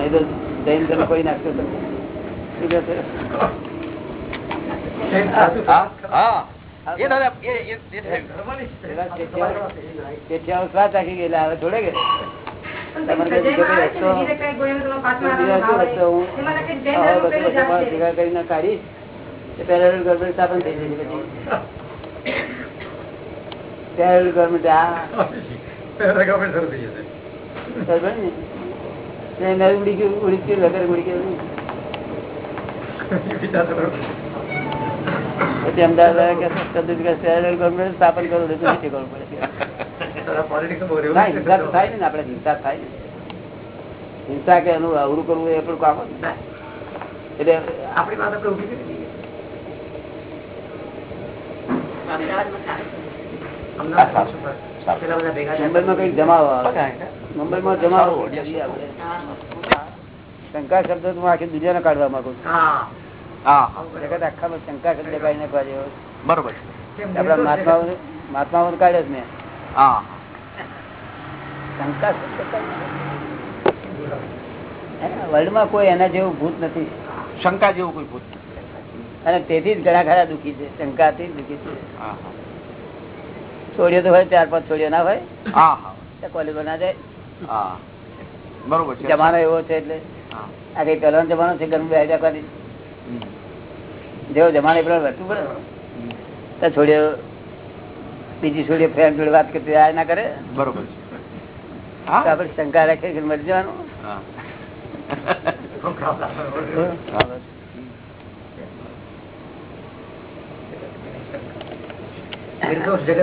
નહીં તો જૈન ધર્મ કોઈ નાખતો કાઢીશ તે ગવર્મેન્ટ સ્થાપન થઈ જશે પછી પેરેલલ ગવર્મેન્ટ આ બરાબર ને ને મેં ઉડી ગયું ઉડી ગયું લગર ઉડી ગયું. પછી અમદાવાદ કે પેરેલલ ગવર્મેન્ટ સ્થાપન કરવું એટલે નથી કરવું પડે. ના થાય ને આપડે હિંસા થાય હિંસા કે એનું અવરું કરવું એ પણ કામ જ એટલે આપણી વાત આપણે ઊભી કરી અમદાવાદ ભેગા થયા. જમાવો. શંકા શબ્દ હું આખી દુનિયાને કાઢવા માંગુ છું. આખામાં શંકા શબ્દ કાઢી નાખવા જેવો બરોબર. આપડા મહાત્માઓ મહાત્માઓ કાઢે જ ને શંકા શબ્દ કાઢી વર્લ્ડમાં કોઈ એના જેવું ભૂત નથી. શંકા જેવું કોઈ ભૂત નથી. અને તેથી જ ઘણા ખરા દુઃખી છે. શંકાથી થી દુઃખી છે. હા હા. તો હોય ચાર પાંચ છોડ્યો ના હોય. કોલેજમાં ના જાય. બરોબર છે. જમાનો એવો છે એટલે. આ કઈ પહેલો જમાનો છે ગરમી રાખવાની જેવો જમાનો એ વધતું પડે. તો છોડીઓ બીજી છોડીઓ ફ્રેન્ડ જોડે વાત કરતી આ ના કરે? બરોબર છે. આપડે શંકા રાખે કે મરી જવાનું?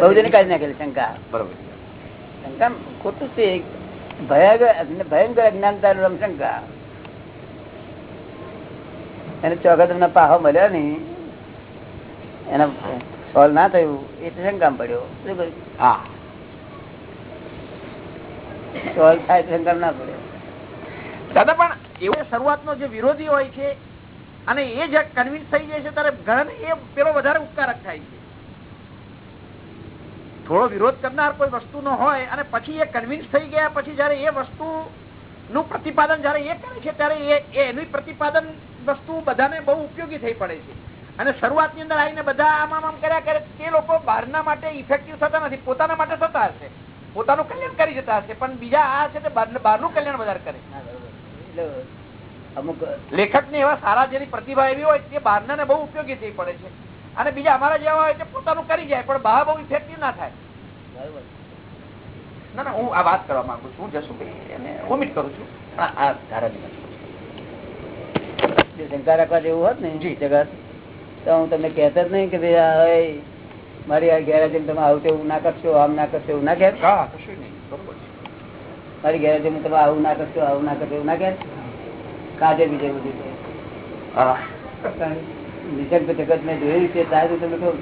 બહુ જણી કાઢી નાખેલી શંકા. બરોબર શંકા ખોટું છે ભયંકર ભયંકર અજ્ઞાનતા નું શંકા એને ચોગત ના પાહો મળ્યો નહીં. એના સોલ્વ ના થયું. એટલે શંકા પડ્યો? હા. સોલ્વ થાય તો ના પડ્યો? દાદા પણ એવો શરૂઆતનો જે વિરોધી હોય છે અને એ જ કન્વિન્સ થઈ જાય છે ત્યારે ઘણાને એ પેલો વધારે ઉપકારક થાય છે. થોડો વિરોધ કરનાર કોઈ વસ્તુ નો હોય અને પછી એ કન્વિન્સ થઈ ગયા પછી જયારે એ વસ્તુ નું પ્રતિપાદન જયારે એ કરે છે ત્યારે એનું પ્રતિપાદન વસ્તુ બધાને બહુ ઉપયોગી થઈ પડે છે. અને શરૂઆતની અંદર આવીને બધા આમ આમ કર્યા કરે તે લોકો બહારના માટે ઇફેક્ટિવ થતા નથી પોતાના માટે થતા હશે. પોતાનું કલ્યાણ કરી જતા હશે પણ બીજા આ છે તે બહાર- બહારનું કલ્યાણ વધારે કરે. ના, અમુક લેખક ને એવા સારા જેની પ્રતિભા એવી હોય તે બહારના બહુ ઉપયોગી થઈ પડે છે. અને બીજા અમારા જેવા હોય તે પોતાનું કરી જાય પણ બહાર બહુ ઇફેક્ટિવ ના થાય? ના ના હું આ વાત કરવા માંગુ છું હું જશુભાઈ એને વોમિટ કરું છું. પણ આ ધારાની વાત કરું છું. જો શંકા રાખવા જેવું હોત ને જી. જગત તો હું તમને કહેતો જ નહીં કે ભાઈ મારી આ ગેરેજ તમે આવું તેવું ના કરશો આમ ના કરશો એવું ના કહે હા કશું નહીં બરોબર મારી ગેરેજ તમે આવું ના કરશો આવું ના કરશો એવું ના કહે કાજે બીજે બધું. છે. હા નિશંક જગત મેં જોયું છે ત્યારે તમે કહું.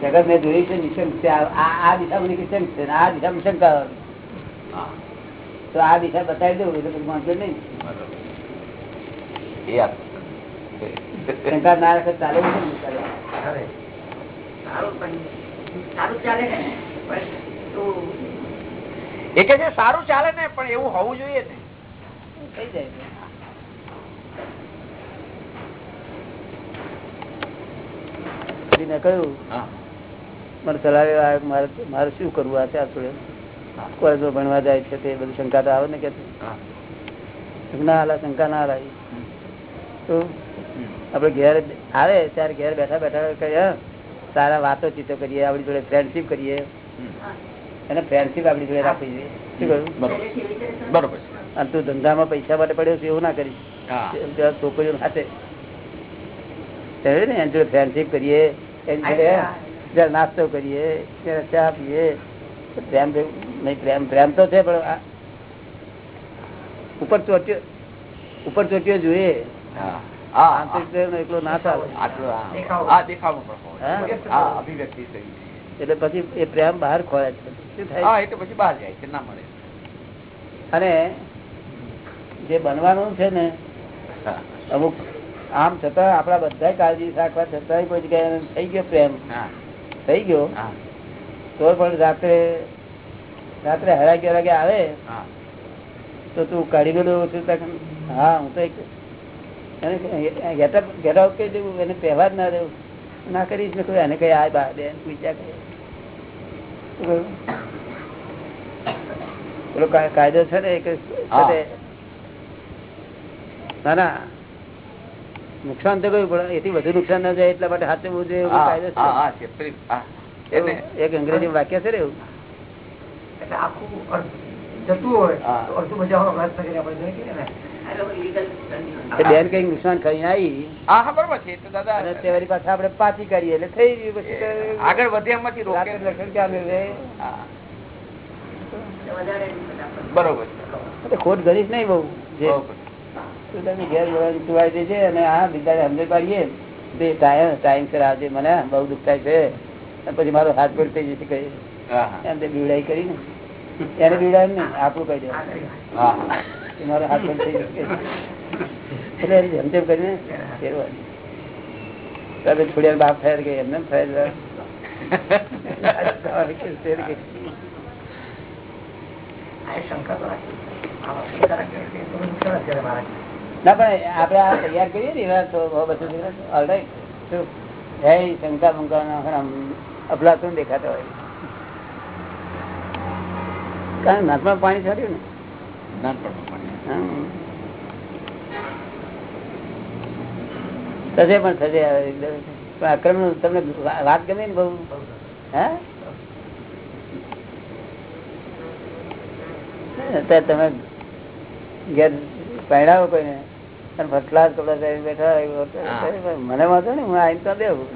જગત. મેં જોયું છે નિશંક છે. આ દિશામાં નિશંક છે આ દિશામાં શંકા આવે. તો આ દિશા બતાવી દઉં એટલે પછી વાંધો નહીં. એ શંકા ના રાખે ચાલે ચાલે. ચાલે. સારું પણ સારું ચાલે ને? પણ તું એ કે છે સારું ચાલે ને પણ એવું હોવું જોઈએ ને. થઈ જાય છે. કહ્યું મને ચલાવે મારે મારે શું કરવું આ ત્યાં થોડે કોલેજમાં ભણવા જાય છે તે બધી શંકા તો આવે ને કે ના હાલા શંકા ના તો આપડે ઘેર આવે ત્યારે ઘેર બેઠા બેઠા કરીએ હા, સારા વાતો ચીતો કરીએ આપણી જોડે ફ્રેન્ડશીપ કરીએ. અને ફ્રેન્ડશીપ આપણી જોડે રાખવી જોઈએ. શું કહ્યું? બરોબર. અને તું ધંધામાં પૈસા માટે પડ્યો છે એવું ના કરીશ. છોકરીઓ સાથે. ને? એની ફ્રેન્ડશીપ કરીએ એની નાસ્તો કરીએ ચા પીએ. પ્રેમ નહીં પ્રેમ પ્રેમ તો છે પણ ઉપર ચોટ્યો ઉપર ચોટ્યો જોઈએ. આંતરિક પ્રેમ એકલો ના એટલે પછી એ પ્રેમ બહાર ખોરાય છે. શું થાય? હા એટલે પછી બહાર જાય છે ના મળે. અને જે બનવાનું છે ને અમુક આમ છતાં આપડા બધા કાળજી રાખવા છતાં કોઈ જગ્યાએ થઈ ગયો પ્રેમ. થઈ ગયો. તો પણ રાત્રે રાત્રે અગિયાર વાગે આવે હા. તો તું કાઢી ગયો છું કે, હા હું તો એક એને ગેટઅપ કહી દેવું એને તહેવાર ના દેવું ના કરીશ ને કોઈ એને કઈ આ બા દે બીજા કઈ? શું પેલો કા- કાયદો છે ને એક ના ના. નુકસાન તો કયું પડે એથી વધુ નુકસાન ના જાય એટલા માટે સાચવવું જોઈએ એવો કાયદો હા, છે. હા, છે. પેલી- હા. એને એક અંગ્રેજી વાક્ય છે ને એવું? જોઈએ બેન કઈ નુકસાન કરીને આવી. હા હા બરોબર છે એ તો દાદા અને પાછા આપણે પાછી કરીએ એટલે થઈ ગયું પછી આગળ બધા બરોબર ખોટ ખોટ ગરીશ નહીં બહુ જે ઘેર વળાંક સુવાઈ દે છે અને આ બીજા સમજે પાડીએ બે ટાઈમ ટાઈમ સર આવજે મને બહુ દુઃખ થાય છે. પછી મારો હાથ પર થઈ જશે કઈ હા, હા. એમ તે બીવડાઈ કરી ને. એને બીવડાય ને આપણું કહી. કે મારો હાથ પર થઈ જશે. એટલે એની જેમ તેમ કરીને ફેરવાની છોડ્યા બાપ ફેર ગઈ એમને ફેર થયા આ શંકા ના પણ આપડે આ તૈયાર કરીએ ને એવા તો બધું ઓલરાઈટ શું? જય શંકા બંકા અફલાતું દેખાતો હોય. કારણ નાકમાં પાણી છાડ્યું ને? નાનપણનું પાણી. થશે પણ થશે. પણ અક્રમ તમને વાત ગમે ને બહુ? હે? અત્યારે તમે ઘેર પહેરાવો કોઈને? ફર્સ્ટ ક્લાસ કપડા પહેરી બેઠા. મને વાંધો ને હું આવીને તો દેવું.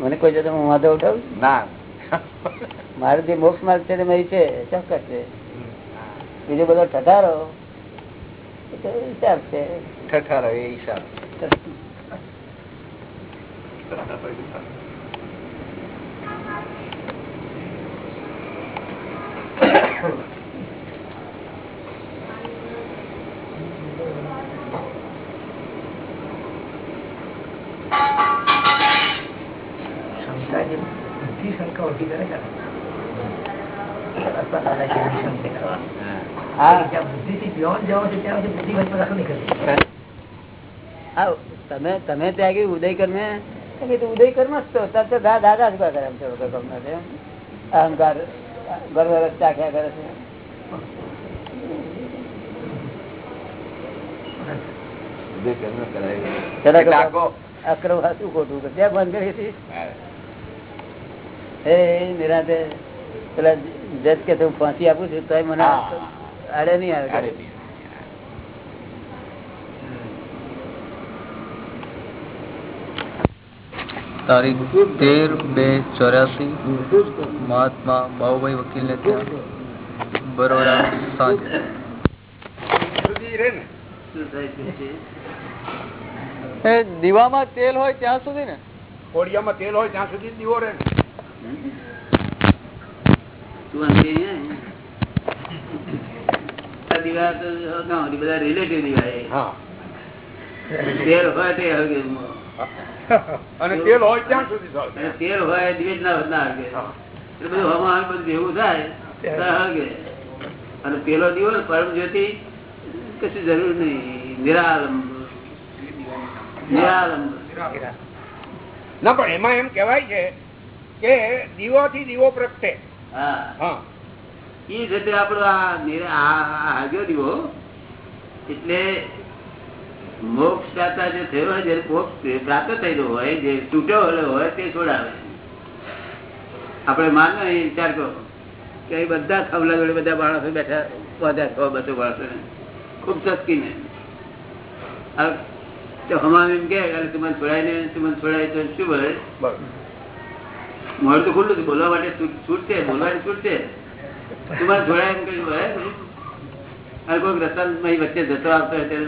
મને કોઈ જતો હું વાંધો ઉઠાવું? ના. મારે જે મોક્ષ માર્ગ છે તે મારી છે ચોક્કસ છે. બીજો બધો ઠઠારો હિસાબ છે. ઠઠારો એ હિસાબ શંકા જે બુદ્ધિ શંકા ઊભી કરે છે ને. અસર દાદા છે એવી શંકા કરવા. હા જ્યાં બુદ્ધિથી beyond જવાનું છે ત્યાં સુધી બુદ્ધિ વચમાં બધી શંકા કરવી. હા. તમે તમે ત્યાં ગયું ઉદયકર મેં ઉદયકર મસ્ત હતો તો દાદા જ કરે એમ છે. અહંકાર ગર્વ ચાખ્યા કરે અક્રમ શું ખોટું ત્યાં બંધ કરી હતી. હા. હે નિરાતે પેલા જજ કે હું ફાંસી આપું છું તો મને હા. અડે નહીં આવે અરે નહીં. તારીખ તેર બે ચોર્યાસી મહાત્મા બાબુભાઈ વકીલને ત્યાં બરોડા સાંજે સુધી રહે ને. શું થાય છે? એ દીવામાં તેલ હોય ત્યાં સુધી ને કોળિયામાં તેલ હોય ત્યાં સુધી જ દીવો રહે ને. બધા રિલેટિવ દીવા તેલ હોય તે અને તેલ હોય ત્યાં સુધી તેલ હોય દિવેટ ના ના હળગે. એટલે બધું હવામાં બધું ભેગું થાય તો અને પેલો દિવસ પરમ જ્યોતિ કશું જરૂર નહીં. નિરાલંબ. નિરાલંબ. ના પણ એમાં એમ કેવાય છે કે દીવો પ્રગટે. હા. હા. એ રીતે આપણો આ હાગ્યો દીવો એટલે મોક્ષ દાતા જે થયો હોય જયારે મોક્ષ પ્રાપ્ત થયેલો હોય જે તૂટ્યો હોય તે છોડાવે. આપણે માનો એ વિચાર કરો. કે બધા ખવલા જોડે બધા માણસો બેઠા બધા છ બસો માણસો ખૂબ સસ્કીને હવે તો હમામ એમ કે તું મને છોડાય ને તું મને છોડાય તો શું ભરે મોડું તો ખુલ્લું બોલવા માટે છૂટ- છૂટ બોલવાની છૂટશે તમારે જોડાય એમ કઈ હોય અને કોઈક રસ્તામાં વચ્ચે જતો આવતો હોય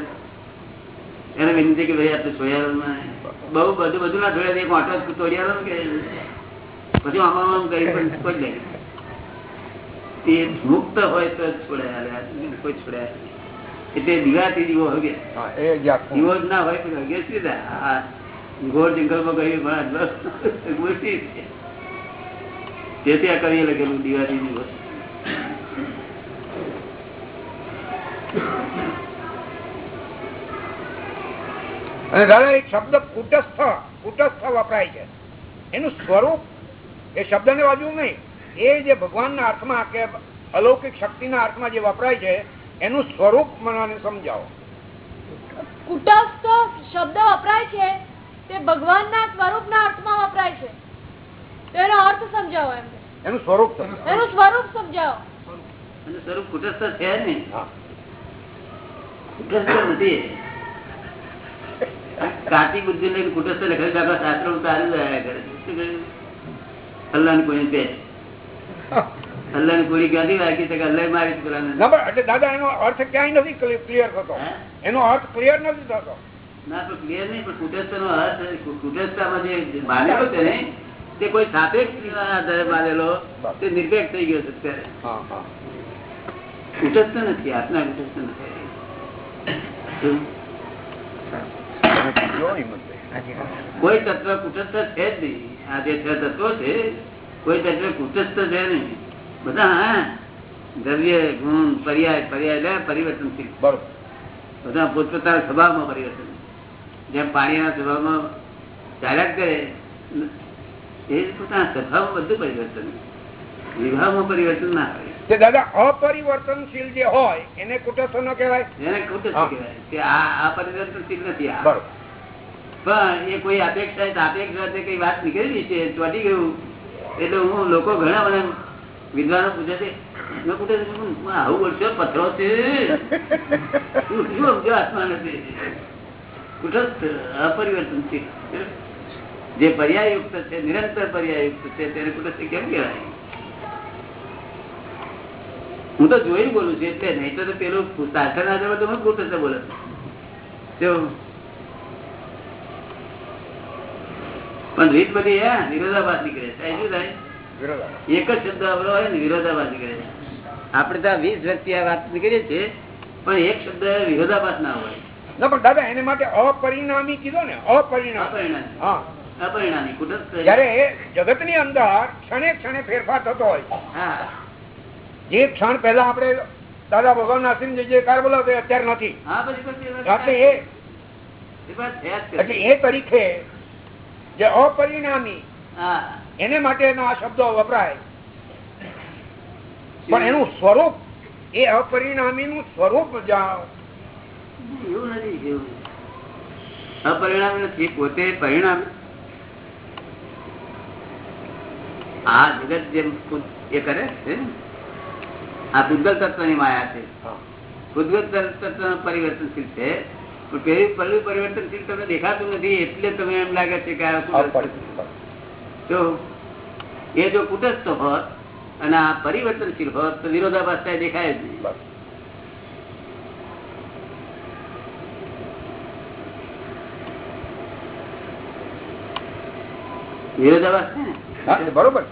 એને વિનંતી કે ભાઈ આટલું છોડ્યા બહુ બધું બધું ના છોડ્યા એક વાંટો તોડિયા કે પછી આમાં કરી પણ કોઈ નહીં તે મુક્ત હોય તો છોડાય કોઈ છોડાય. એટલે દિવાથી દીવો હગે. દીવો જ ના હોય તો હગે? આ ઘોર જંગલમાં ગયું પણ મુશ્કેલ છે. તેથી ત્યાં કરીએ લખેલું દિવાળી દિવસ અને દાદા એક શબ્દ કુટસ્થ કુટસ્થ વપરાય છે. એનું સ્વરૂપ એ શબ્દ ને બાજુ નહીં. એ જે ભગવાનના અર્થમાં કે અલૌકિક શક્તિના અર્થમાં જે વપરાય છે એનું સ્વરૂપ મને સમજાવો. કુટસ્થ શબ્દ વપરાય છે તે ભગવાનના સ્વરૂપના અર્થમાં તો અર્થ સમજાવો એમ એનું સ્વરૂપ એનું સ્વરૂપ સમજાવો અને સ્વરૂપ કુટસ્થ છે ને કુટસ્થ નથી કાચી બુદ્ધિ લઈને કુટસ્થ લખેલું. આપણા શાસ્ત્રો ચાલુ રહ્યા કરે છે. શું કહ્યું? અલ્લાહની કોઈની પેટ. અલ્લાહની કોળી ક્યાંથી વાગી છે કે મારી? ના એટલે દાદા એનો અર્થ ક્યાંય નથી ક્લિયર થતો એનો અર્થ ક્લિયર નથી થતો ના તો ક્લિયર નહીં, પણ કુટસ્થનો અર્થ કુટસ્થામાં જે માનેલો છે ને તે કોઈ સાપેક્ષ આધારે માનેલો તે નિર્ભેક થઈ ગયો છે અત્યારે. હા હા. નથી આત્મા કુટસ્થ નથી. કોઈ તત્વ કુટસ્થ છે જ નહીં. આ જે છ તત્વો છે કોઈ તત્વ કુટસ્થ છે નહીં. બધા હા દ્રવ્ય ગુણ પર્યાય પર્યાય એટલે પરિવર્તનશીલ. બધા પોતપોતાના સ્વભાવમાં પરિવર્તન. જેમ પાણીના સ્વભાવમાં ચાલ્યા કરે એ પોતાના સ્વભાવમાં બધું પરિવર્તન વિભાવમાં પરિવર્તન ના હોય. દાદા અપરિવર્તનશીલ જે હોય એને કુટસ્થ ન કહેવાય? એને કુટસ્થ કહેવાય. કે આ આ નથી આ. પણ એ કોઈ અપેક્ષા અપેક્ષા કઈ વાત નીકળેલી છે? ચોટી ગયું. એટલે હું લોકો ઘણા બધા વિદ્વાનો પૂછે છે મેં પૂછે છે, આવું વર્ષો પથરો છે? શું સમજો આત્મા નથી કુટસ્થ અપરિવર્તનશીલ. જે પર્યાયુક્ત છે નિરંતર પર્યાયુક્ત છે તેને કુટસ્થ કેમ કહેવાય? હું તો જોઈને બોલું છું એટલે નહીં તો પેલું શાસન ના જવા તો હું કુટસ્થ બોલે પણ રીત બધી હે વિરોધાભાસ નીકળે છે. શું થાય? એક જ શબ્દ અવરો હોય ને વિરોધાભાસ નીકળે આપણે તો આ વીસ વ્યક્તિ આ વાત નીકળીએ છીએ પણ એક શબ્દ વિરોધાભાસ ના હોય. પણ દાદા એને માટે અપરિણામી કીધો ને અપરિણામ. હા. જયારે જગતની અંદર ક્ષણે ક્ષણે ફેરફાર થતો હોય. જે ક્ષણ પેલા આપણે દાદા ભગવાન નાસિમ જે જે કાર બોલાવતો અત્યારે નથી. એ એટલે તરીકે જે અપરિણામી એને માટેનો આ શબ્દો વપરાય. પણ એનું સ્વરૂપ એ અપરિણામી નું સ્વરૂપ એવું નથી એવું અપરિણામી નથી પોતે પરિણામ. આ જગત જેમ એ કરે છે આ ભૂતગલ તત્વની માયા છે. ભૂતગલ તત્વ પરિવર્તનશીલ છે. પણ પેલું પેલું પરિવર્તનશીલ તમને દેખાતું નથી એટલે તમે એમ લાગે છે કે આ. જો એ જો કુટસ્થ હોત અને આ પરિવર્તનશીલ હોત તો વિરોધાભાસ થાય દેખાય જ નહીં. વિરોધાભાસ? છે ને બરોબર.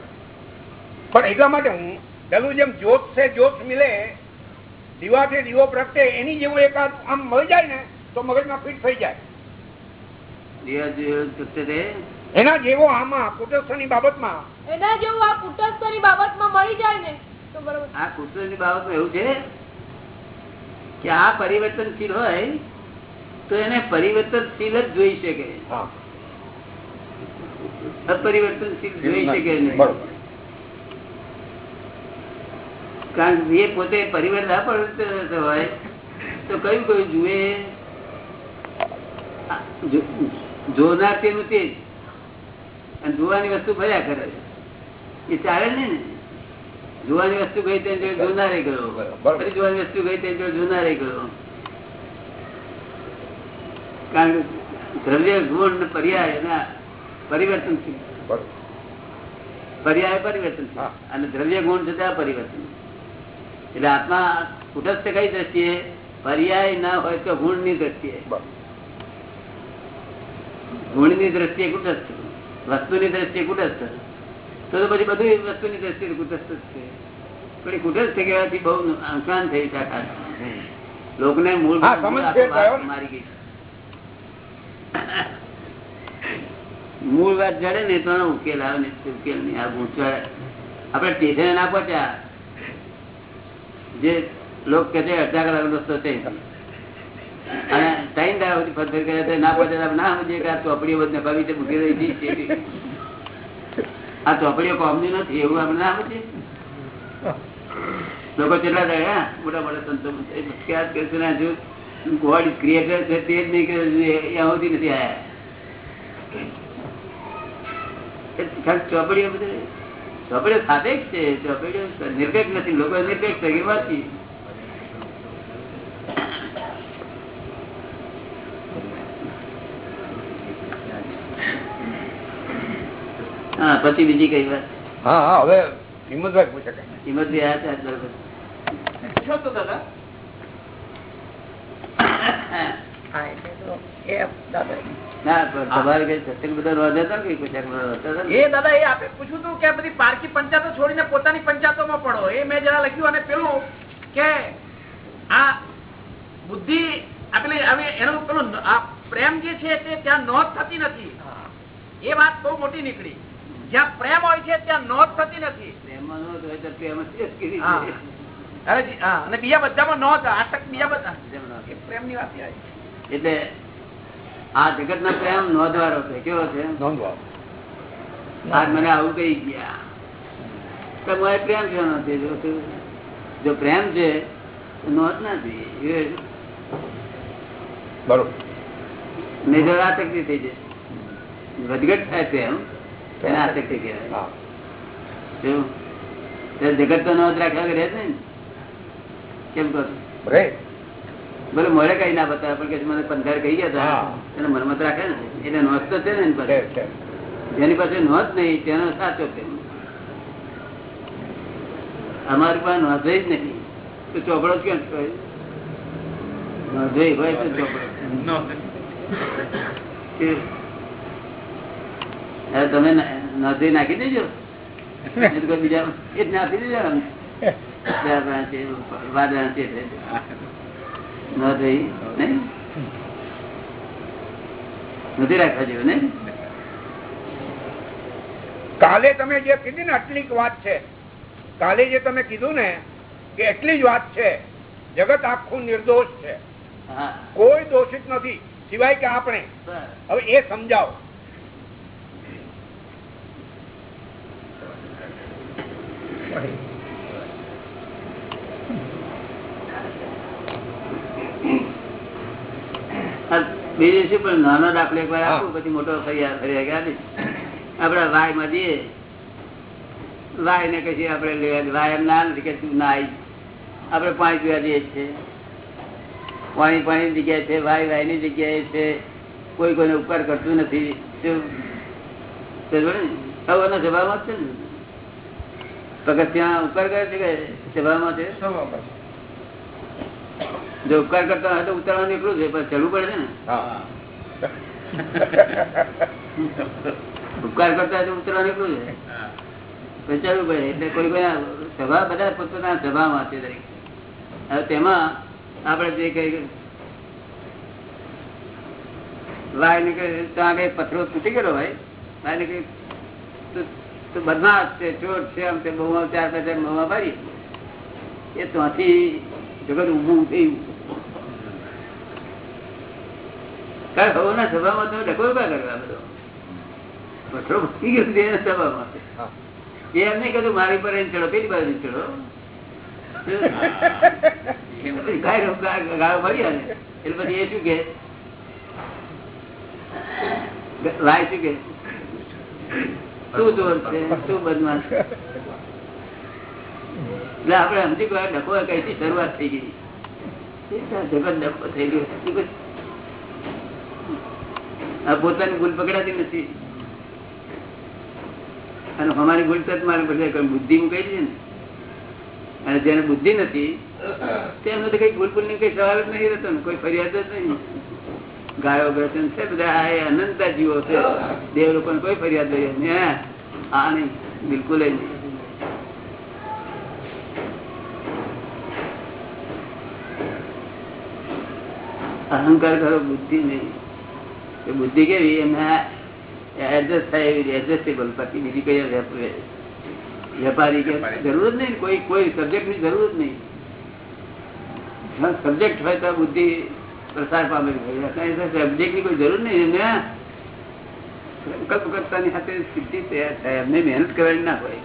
પણ એટલા માટે હું પેલું જેમ જોત છે જોત મિલે દીવાથી દીવો પ્રગટે એની જેવું એક આ આમ મળી જાય ને તો મગજમાં ફિટ થઈ જાય. દિવા એના જેવો આમાં કુટસ્થની બાબતમાં. એના જેવું આ કુટસ્થની બાબતમાં મળી જાય ને તો બરોબર. આ ની બાબતમાં એવું છે કે આ પરિવર્તનશીલ હોય તો એને પરિવર્તનશીલ જ જોઈ શકે. હા. અપરિવર્તનશીલ જોઈ શકે નહીં. કારણ એ પોતે પરિવર્તન અપરિવર્તન હોય તો કયું કયું જુએ? જોનાર તેનું તે. અને જોવાની વસ્તુ ભર્યા કરે એ ચાલે ને. જોવાની વસ્તુ ગઈ તે જોનારે ગયો ફરી જોવાની વસ્તુ ગઈ તે જોનારે ગયો કારણ કે દ્રવ્ય ગુણ પર્યાય એના પરિવર્તનશીલ પર્યાય પરિવર્તન અને દ્રવ્ય ગુણ ત્યાં પરિવર્તન એટલે આત્મા કુટસ્થ કઈ દ્રષ્ટિએ? પર્યાય ના હોય તો ગુણની દ્રષ્ટિએ. ગુણની દ્રષ્ટિએ કુટસ્થ. વસ્તુ ની દ્રષ્ટિએ કુટસ્થ. તો પછી બધું વસ્તુ ની દ્રષ્ટિએ કુટસ્થ છે. પણ કુટસ્થ કહેવાથી બહુ નુકસાન થયું છે આખા લોકોને મૂળ. મારી ગઈ. મૂળ વાત જડે ને તો ઉકેલ આવે ને ઉકેલ નહીં, આ ગૂંચવાય આપણે ટેશન ના પહોંચ્યા. જે લોકો કે છે, અડધા કલાક રસ્તો છે. અને ટાઈમ દાડા સુધી ફરફર કર્યા તો ના પહોંચ્યા ના સમજીએ કે આ ચોપડીઓ બધી નફાવી છે મૂકી રહી છે આ ચોપડીઓ કોમની નથી, એવું આપણે ના સમજીએ. લોકો કેટલા રહ્યા મોટા મોટા સંતો ક્યાં કરશે ને હજુ ગોડ ક્રિએટર છે, તે જ નહીં કે નથી આયા એ ખાલી ચોપડીઓ બધે ચોપડીઓ સાપેક્ષ છે ચોપડીઓ નિરપેક્ષ નથી લોકો નિરપેક્ષ છે કે વાંચી હા પછી બીજી કઈ વાત? હા હા હવે હિંમતભાઈ પૂછે બી આયા છે બરોબર. દાદા? હા એટલે તો એ દાદા ના પણ તમારે કઈ સત્સંગ બધા રોજ હતા કે કોઈ ચાકડો રોજ હતા ને? એ દાદા એ આપે પૂછ્યું હતું કે બધી પારકી પંચાયતો છોડીને પડો. એ મેં જરા લખ્યું અને પેલું કે આ બુદ્ધિ આપણે હવે એનું પેલું પ્રેમ જે છે તે ત્યાં નોંધ થતી નથી. એ વાત બહુ મોટી નીકળી. જ્યાં પ્રેમ હોય છે ત્યાં નોંધ થતી નથી. અને બીજા બધામાં નોંધ આટક બીજા બધા પ્રેમ ન વાત આવી. એટલે આ જગત નો પ્રેમ નોંધવાળો છે. કેવો છે? આજ મને આવું કહી ગયા. તો મારે પ્રેમ છે જો પ્રેમ છે તો નોંધ નથી. બરોબર. નહીં તો આસક્તિ થઈ જાય વધઘટ થાય પ્રેમ એને આસક્તિ કહેવાય. જગત તો નોંધ રાખ્યા રહે ને. કેમ કહો રે ભલે મોડે કઈ ના બતાવે પણ કે મને પંદર કહી ગયા હતા એને મનમત રાખે ને. એટલે નોંધ તો છે ને એની પાસે. એની પાસે નોંધ નહીં તેનો સાચો છે. અમારી પાસે નોંધે જ નહીં તો ચોપડો જ કેમ હોય? નોંધે હોય તો ચોપડો. તમે નદી નાખી દેજો. બીજા એ જ નાખી દેજો. ત્યાર છે. તે. નોંધ નહીં નથી રાખવા જેવું નહીં કાલે તમે જે કીધી ને આટલી વાત છે. કાલે જે તમે કીધું ને કે એટલી જ વાત છે. જગત આખું નિર્દોષ છે. કોઈ દોષિત નથી. સિવાય કે આપણે. હવે એ સમજાવો. હા, બીજું શું પણ નાનો દાખલો એક વાર આપું પછી મોટો ફરિયાદ ગયા આપીશ આપડે વાયમાં જઈએ. વાય ને કશી આપડે લેવા વાય એમ ના નથી કે તું ના આપડે પાણી પીવા જઈએ છીએ. પાણી પાણી જગ્યાએ છે વાય વાયની જગ્યાએ છે. કોઈ કોઈને ઉપકાર કરતું નથી. સભામાં છે ને. પગથિયા ઉપકાર કરે છે કે સભામાં છે. જો ઉપકાર કરતા હોય તો ઉતારવાનું એટલું છે પણ ચડવું પડે ને. ઉપકાર કરતા હોય તો ઉતરવાનું એટલું છે પછી ચડવું પડે એટલે કોઈ કોઈ સભા બધા પોતાના સભામાં છે દરેક. હવે તેમાં આપણે જે કઈ લાય નીકળે તો આગળ પથરો તૂટી ગયેલો હોય વાય ને કઈ તું- બદમાશ છે ચોર છે આમ તે બહુ ચાર પાંચ મોમાં ભરી એ ત્યાંથી જગત ઊભું થયું કારણ હવોના સભામાં તમે ડકો ઊભા કરવા બધો? પથરો મૂકી ગયો તે સભામાં. એ એમ નહીં કીધું મારી પર એને ચડો પેલી બાજુ ચડો. ગાય ગાળો ભર્યા ને. એટલે પછી એ શું કે લાય શું કે તું ચોર છે? તું બદમાશ? એટલે આપણે સમજી ગયા કઈ કઈથી શરૂઆત થઈ ગઈ? જગત ડખો થઈ ગયો. પોતાની ભૂલ પકડાતી નથી. અને અમારી ભૂલ તો મારે બધે છે ને. અને જેને બુદ્ધિ નથી, તેમને તો કઈ ભૂલની કઈ સવાલ જ નહીં રહેતો કોઈ ફરિયાદ જ નહીં. ગાયો ગ્રસન છે બધા અનંતા જીવો છે. દેવ લોકો કોઈ ફરિયાદ ને આ નહીં, બિલકુલ નહીં. અહંકાર કરો, બુદ્ધિ નહીં. એ બુદ્ધિ કેવી? એમને એડજસ્ટ થાય એવી એડજસ્ટેબલ પછી બીજી કઈ વેપારી કે જરૂર જ નહીં કોઈ કોઈ સબ્જેક્ટની જરૂર જ નહીં સબ્જેક્ટ હોય તો બુદ્ધિ પ્રસાર પામે સબ્જેક્ટની કોઈ જરૂર નહીં. એમને સંકલ્પ કરતાની સાથે સિદ્ધિ તૈયાર થાય. એમને મહેનત કરવાની ના હોય.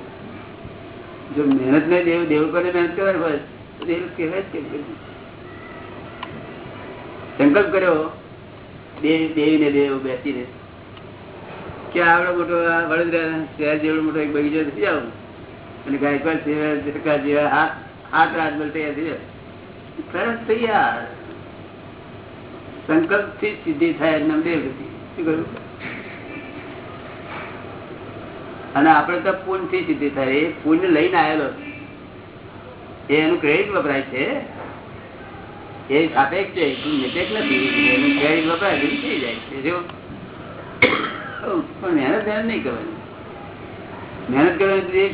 જો મહેનત ને દેવ પર મહેનત કરવાની હોય તો દેવ કહેવાય જ સંકલ્પ કર્યો. દેવી દેવ રાજમલ તૈયાર સંકલ્પથી સિદ્ધિ થાય એમ દેવ ગતિ શું કહ્યું? અને આપડે તો પુણ્યથી સિદ્ધિ થાય. એ પુણ્ય લઈને આવેલો. એનું ક્રેડિટ વપરાય છે. એ સાપેક્ષ છે નિટેક નથી. એનું ક્રેડિટ વપરાય જાય છે. જો પણ મહેનત મહેનત નહીં કરવાની. મહેનત કરવાની એ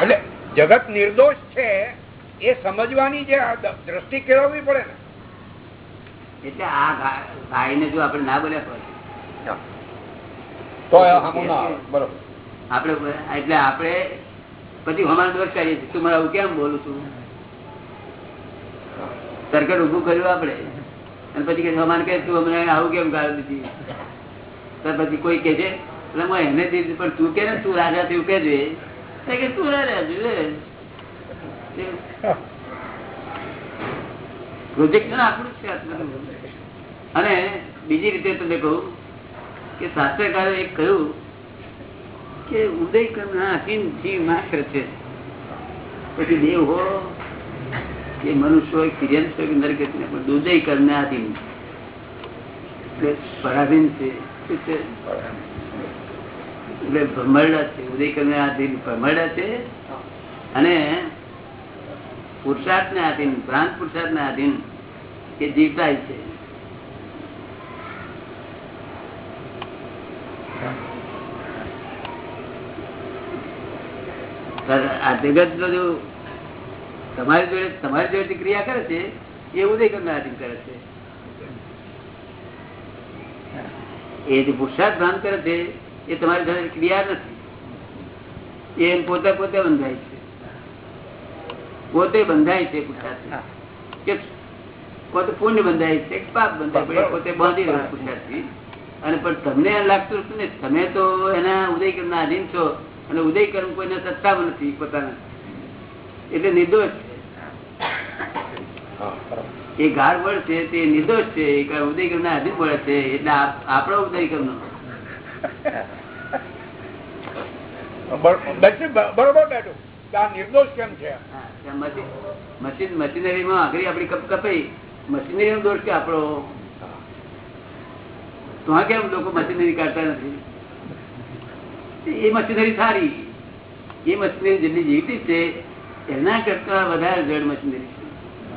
એટલે જગત નિર્દોષ છે એ સમજવાની જે દ્રષ્ટિ કેળવવી પડે ને. એટલે આ ભાઈ ને જો આપણે ના બોલ્યા. બરોબર. આપણે એટલે આપણે પછી હમણાં દોષ કરીએ છીએ. તું મારે આવું કેમ બોલું છું? સર્કટ ઉભું કર્યું આપણે અને પછી કે કે તું અમને આવું કેમ ગાળ દીધી? પછી કોઈ કે છે એને દીધું, પણ તું કે ને, તું રાજા થયું કે છે? કે, તું રાજા છું પ્રોજેક્શન આપણું છે અને બીજી રીતે તમને કહું કે શાસ્ત્રકારે એક કહ્યું કે ઉદય કર્મના અસીમ જીવ માત્ર છે. પછી દેવ હો. કે મનુષ્ય હોય કિરિયન હોય કે નરક પણ કર્મના અધીન પરાધીન છે. એટલે ભ્રમરડા છે. ઉદય કરને આધીન ભ્રમરડા છે. અને પુરુષાર્થ ને આધીન, ભ્રાંત પુરુષાર્થ ને આધીન કે જીવતાય છે. આ જગત બધું તમારી જોડે તમારી જોડે ક્રિયા કરે છે એ ઉદય કરનાર આધીન કરે છે. એ જે પુરુષાર્થ ભાન કરે છે એ તમારી જોડે ક્રિયા નથી. એ પોતે પોતે બંધાય છે. પોતે બંધાય છે પુરુષાર્થ કે પોતે પુણ્ય બંધાય છે પાપ બંધાય પડે પોતે બાંધી રહ્યો પુરુષાર્થથી. અને પણ તમને એમ લાગતું હતું ને તમે તો એના ઉદય ના આધીન છો અને ઉદય કર્મ કોઈને સત્તામાં નથી પોતાના. એટલે નિર્દોષ એ ગાર બળ છે તે નિર્દોષ છે એ ઉદય કર્મના બળ છે એટલે આપ- આપણો ઉદય કર્મનો બર- દર્શી બ- બરોબર બેઠું. નિર્દોષ કેમ છે? મશીન મશીન મશીનરીમાં આગળ આપણી કપાઈ. મશીનરી નો દોષ કે આપણો. તો આ કેમ લોકો મશીનરી કાઢતા નથી? એ મશીનરી સારી. એ મશીનરી જેટલી જીવતી છે એના કરતા વધારે જડ મશીનરી છે બરાબર ને?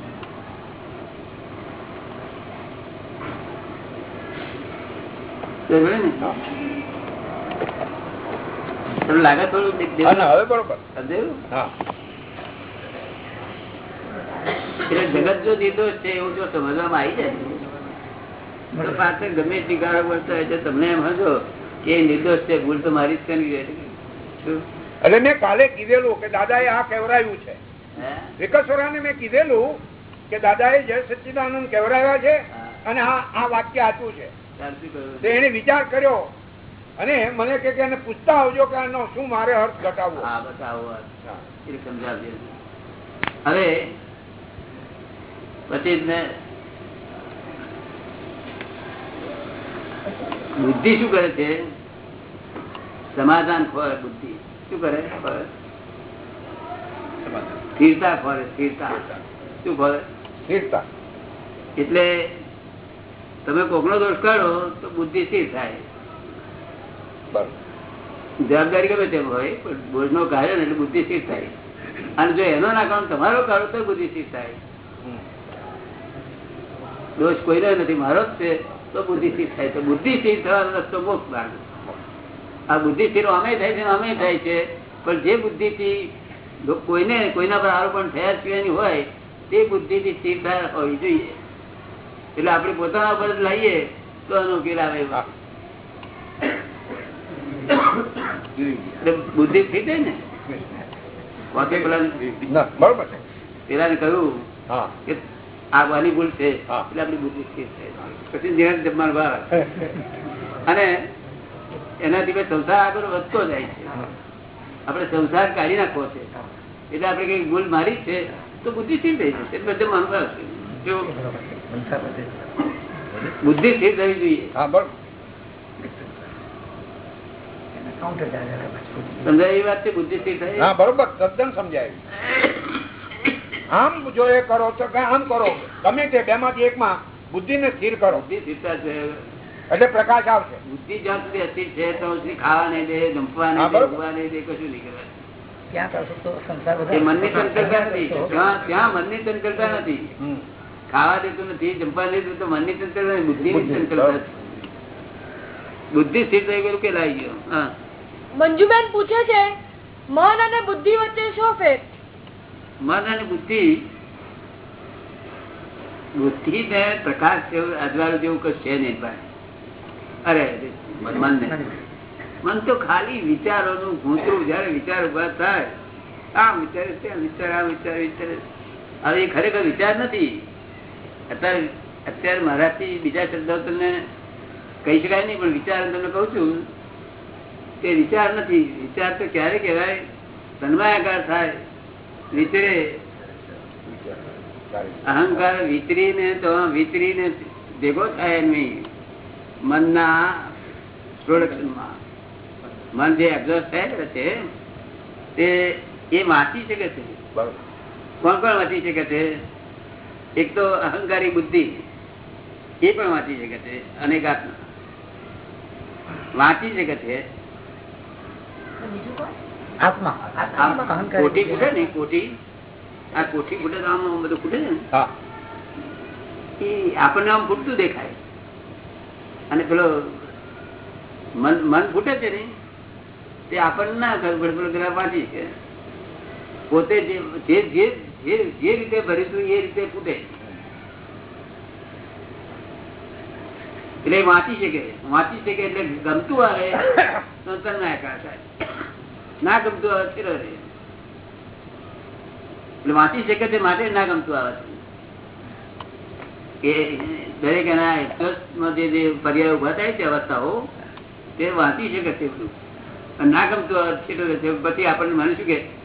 તમને લાગે થોડું ના, જગત જો દીધો છે એવું જો સમજવામાં આવી જાય તો પાછળ ગમે એટલી ગાળો હોય તો તમને એમ હજો કે નિર્દોષ છે ભૂલ તો મારી જ કરવી એટલે મેં કાલે કીધેલું કે દાદા એ આ કેવરાયું છે. હે? વિકસોરાને મેં કીધેલું કે દાદાએ જય સચ્ચિદાનંદ કેવરાયા છે અને આ આ વાક્ય સાચું છે? તો એને વિચાર કર્યો. અને મને કે એને પૂછતા આવજો કે આનો શું મારે અર્થ ઘટાડવો હા બતાવો સમજાવજે હવે પછી બુદ્ધિ શું કરે છે? સમાધાન ખોરે બુદ્ધિ. શું કરે? સ્થિરતા ખોરે સ્થિરતા. શું ખોરે? સ્થિરતા. એટલે તમે કોકનો દોષ કાઢો તો બુદ્ધિ સ્થિર થાય. જવાબદારી ગમે તેમ હોય પણ કાઢ્યો ને એટલે બુદ્ધિ સ્થિર થાય. અને જો એનો ના કાઢો તમારો કાઢો તો બુદ્ધિ સ્થિર થાય. દોષ કોઈનો નથી મારો જ છે તો બુદ્ધિ સ્થિર થાય તો બુદ્ધિ સ્થિર થવાનો રસ્તો મોક્ષ માર્ગ. આ બુદ્ધિ સ્થિર અમે થાય છે અમે થાય છે પણ જે બુદ્ધિથી કોઈને કોઈના પર આરોપણ થયા સિવાયની હોય તે બુદ્ધિથી સ્થિરતા હોવી જોઈએ. એટલે આપડે પોતાના ઉપર જ લાવીએ તો એનો ઉકેલ આવે બુદ્ધિ થઈ જાય ને? પેલા બરોબર છે. પેલા કહ્યું કે આ વાની ભૂલ છે એટલે આપડી બુદ્ધિ સ્થિર પછી નિરંતર જમવાનું બહાર અને એનાથી પછી સંસાર આગળ વધતો જાય છે. આપણે સંસાર કાઢી નાખવો છે. એટલે આપણે કઈ ભૂલ મારી છે તો બુદ્ધિ સ્થિર થઈ જશે. એટલે બધું માનવું જો બુદ્ધિ સ્થિર થવી જોઈએ. હા પણ સમજાય વાત છે? બુદ્ધિ સ્થિર થાય? હા બરોબર. તદ્દન સમજાય. આમ જો એ કરો તો કે આમ કરો ગમે તે બે માંથી એક માં બુદ્ધિ ને સ્થિર કરો. બુદ્ધિ સ્થિરતા છે એટલે પ્રકાશ આવશે. બુદ્ધિ જ્યાં સુધી અસ્થિર છે તો ખાવા નહીં દે જંપવા નહીં દે ઉગવા નહીં દે કશું નહીં કરે ત્યાં કરશો તો સંસાર મનની નથી. ત્યાં મનની. ખાવા દેતું નથી જમવા દેતું તો મનની ચંચલતા બુદ્ધિ, ની છે. બુદ્ધિ સ્થિર થઈ ગયું કે લાવી ગયો? હા. મંજુબેન પૂછે છે મન અને બુદ્ધિ વચ્ચે શું ફેર? મન અને બુદ્ધિ બુદ્ધિ ને પ્રકાશ જેવું અજવાળું જેવું કશું છે નહીં ભાઈ. અરે મન ને મન તો ખાલી વિચારોનું ભૂતરું જયારે વિચાર ઊભા થાય આમ વિચારે છે વિચાર આ વિચાર વિચારે. હવે એ ખરેખર વિચાર નથી. અત્યારે અત્યારે મારાથી બીજા શબ્દો તમને કહી શકાય નહીં પણ વિચાર તમને કહું છું કે વિચાર નથી. વિચાર તો ક્યારે કહેવાય? તન્માયાકાર થાય વિચરે. અહંકાર વિચરીને તો વિચરીને ભેગો થાય નહીં. મનના પ્રોડક્શનમાં મન જે એબ્ઝોર્બ થયેલ છે તે એ વાંચી શકે છે. કોણ કોણ વાંચી શકે છે? એક તો અહંકારી બુદ્ધિ એ પણ વાંચી શકે છે અનેક વાંચી શકે છે. આત્મા ફૂટે ને કોઠી આ કોઠી ફૂટે આમ બધું ફૂટે છે ને. એ આપણને આમ ફૂટતું દેખાય. અને પેલો મન મન ફૂટે છે ને તે આપણને ના ખબર પડે પેલો પેલા વાંચી છે પોતે જે જે જે- રીતે ભરીશું એ રીતે ફૂટે. એટલે વાંચી શકે વાંચી શકે એટલે ગમતું આવે તો તન્માયાકાર થાય ના ગમતું આવે સ્થિર રહે. એટલે વાંચી શકે તે માટે ના ગમતું આવે. કે દરેક એના એક્સમાં જે પર્યાય ઊભા થાય છે, અવસ્થાઓ, તે વાંચી શકે તે ના ગમતું આવે રહે. છે પછી આપણને મને શું કે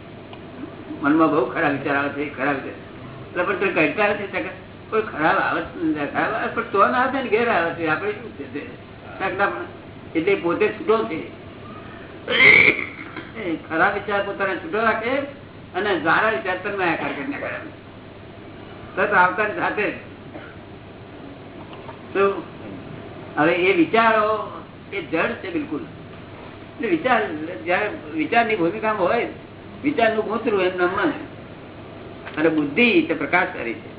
મનમાં બહુ ખરાબ વિચાર આવે છે ખરાબ વિચાર. એટલે પણ તે કહેતા નથી કોઈ ખરાબ આવે ખરાબ આવે, પણ તો ના આવે ને ઘેર આવે છે, આપણે શું છે એટલે પોતે છૂટો છે. ખરાબ વિચાર પોતાને છૂટો રાખે અને સારા વિચાર તમે આકાર કરીને કરે તરત આવતા સાથે જ. હવે એ વિચારો, એ જડ છે બિલકુલ. વિચાર, જયારે વિચારની ભૂમિકામાં હોય વિચારનું ગોતરું એમ મન. અને બુદ્ધિ તે પ્રકાશ કરી છે.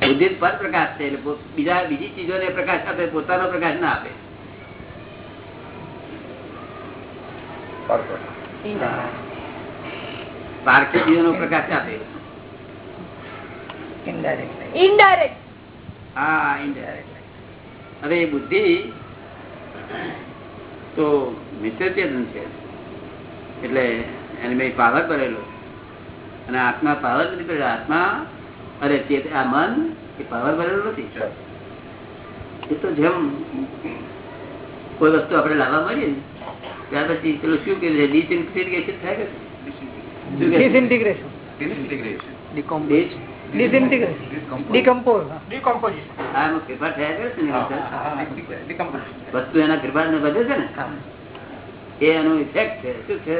બુદ્ધિ પર પ્રકાશ છે એટલે બીજા બીજી ચીજોને પ્રકાશ આપે પોતાનો પ્રકાશ ના આપે. બરોબર ચીજો નો પ્રકાશ આપે. ઇનડાયરેક્ટ ઇનડાયરેક્ટ હા indirect. હવે એ બુદ્ધિ? તો મિત્ર છે. એટલે એને મેં પાવર ભરેલો અને આત્મા પાવર નથી ભરેલો આત્મા અરે ચેત આ મન એ પાવર ભરેલો નથી. એ તો જેમ કોઈ વસ્તુ આપણે લાવવા મળીએ ને ત્યાર પછી પેલું શું કે છે? ડિસઇન્ટિગ્રેશન થાય કે શું? ડિસઇન્ટિગ્રેશન. Dis- છે. વસ્તુ એના ફેરફાર ને વધે છે ને? એ એનો ઇફેક્ટ છે. શું છે?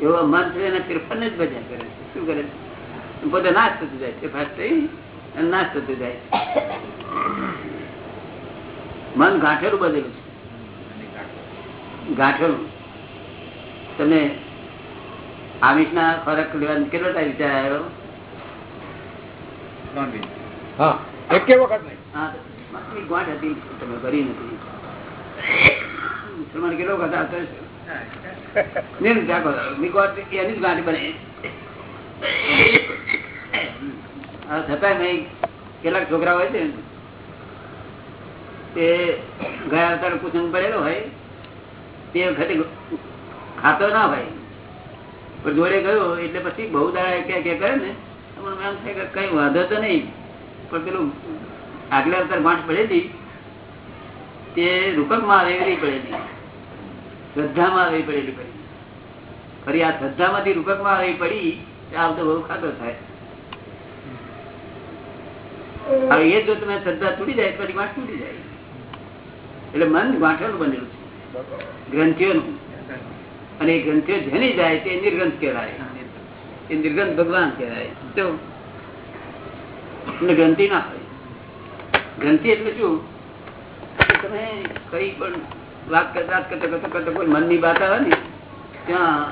એવો મન છે એના ફેરફાર ને જ ભજ્યા કરે છે. શું કરે છે? પોતે નાશ થતું જાય ફેરફાર થઈ અને નાશ થતું જાય મન ગાંઠેલું બધેલું છે. ગાંઠેલું. તમે આમિષ ના ખોરાક લેવાનો કેટલો ટાઈમ વિચાર આવ્યો? હા એકે વખત નહીં. હા, ગાંઠ હતી તમે ભરી નથી. મુસલમાન કેટલો વખત આવતો નહીં, નહીં, ગાંઠ એની જ ગાંઠ બને. હા, છતાંય કેટલાક છોકરા હોય છે તે ગયા અવતાર કુસંગ પડેલો હોય તે વખતે ખાતો ના હોય. પણ જોડે ગયો એટલે પછી બહુ દાડા ક્યાં કે કરે ને કઈ વાંધો તો નહીં, પણ પેલું આગલા અંતર ગાંઠ પડેલી તે રૂપકમાં આવેલી પડેલી શ્રદ્ધામાં આવી પડેલી પડી ફરી આ શ્રદ્ધામાંથી રૂપકમાં આવી પડી આવતો બહુ ખાતો થાય. એ જો તમે શ્રદ્ધા તૂટી જાય, પછી ગાંઠ તૂટી જાય. એટલે મન ગાંઠેલું બનેલું છે. ગ્રંથિઓનું. અને એ ગ્રંથિઓ જેની જાય તે નિર્ગ્રંથ કહેવાય. એ નિર્ગંધ ભગવાન કહેવાય. તો ગ્રંથિ ના હોય. ગ્રંથિ એટલે શું? તમે કઈ પણ વાત કરતા કરતા કરતા કરતા કોઈ મનની વાત આવે ને, ત્યાં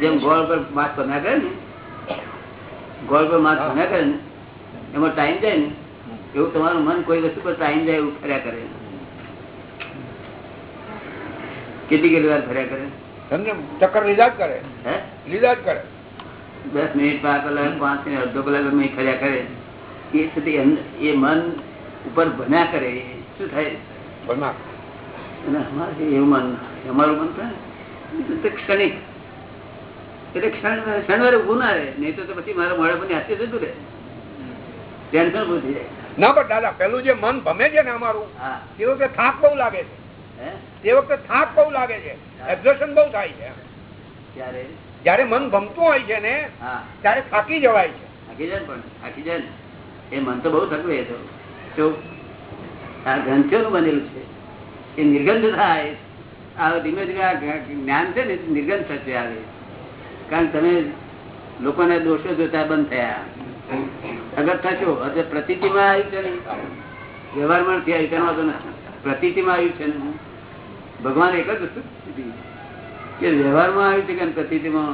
જેમ ગોળ પર માસ બન્યા કરે ને, ગોળ પર માસ બન્યા કરે ને, એમાં ટાઈમ જાય ને, એવું તમારું મન કોઈ વસ્તુ પર ટાઈમ જાય એવું ફર્યા કરે. કેટલી કેટલી વાર ફર્યા કરે? ચક્કર લીધા જ કરે. હે? લીધા જ કરે. દસ મિનિટ પાંચ કલાક પાંચ મિનિટ અડધો કલાક અમે ફર્યા કરે. એ સુધી એ મન ઉપર ભણ્યા કરે. એ શું થાય? ભણવા અને અમારે એવું મન અમારું મન થાય ક્ષણિક. એટલે ક્ષણ ક્ષણવારે ઊભું ના રહે. નહીં તો પછી મારા મોડા પણ હાથે જતું રહે. ટેન્શન ઉભું થઈ જાય. ના પણ દાદા પેલું જે મન ભમે છે ને અમારું તે વખતે થાક બહુ લાગે છે. તે વખતે થાક બહુ લાગે છે. એબ્ઝર્શન બહુ થાય છે. ત્યારે? જયારે મન ભમતું હોય છે ને ત્યારે થાકી જવાય છે. થાકી જાય પણ થાકી જાય એ મન તો બહુ થતું એ તો. આ ગ્રંથિઓનું બનેલું છે. એ નિર્ગંધ થાય. આ ધીમે ધીમે આ જ્ઞાન છે ને નિર્ગંધ થશે આવે. કારણ તમે લોકોને દોષો જોતા બંધ થયા. અગર થશો હવે પ્રતિતિમાં આવ્યું છે ને વ્યવહારમાં નથી આવ્યું તેનો પ્રતિતિમાં આવ્યું છે ને. ભગવાન એક જ વસ્તુ કે વ્યવહારમાં આવ્યું છે કે પ્રતિતિમાં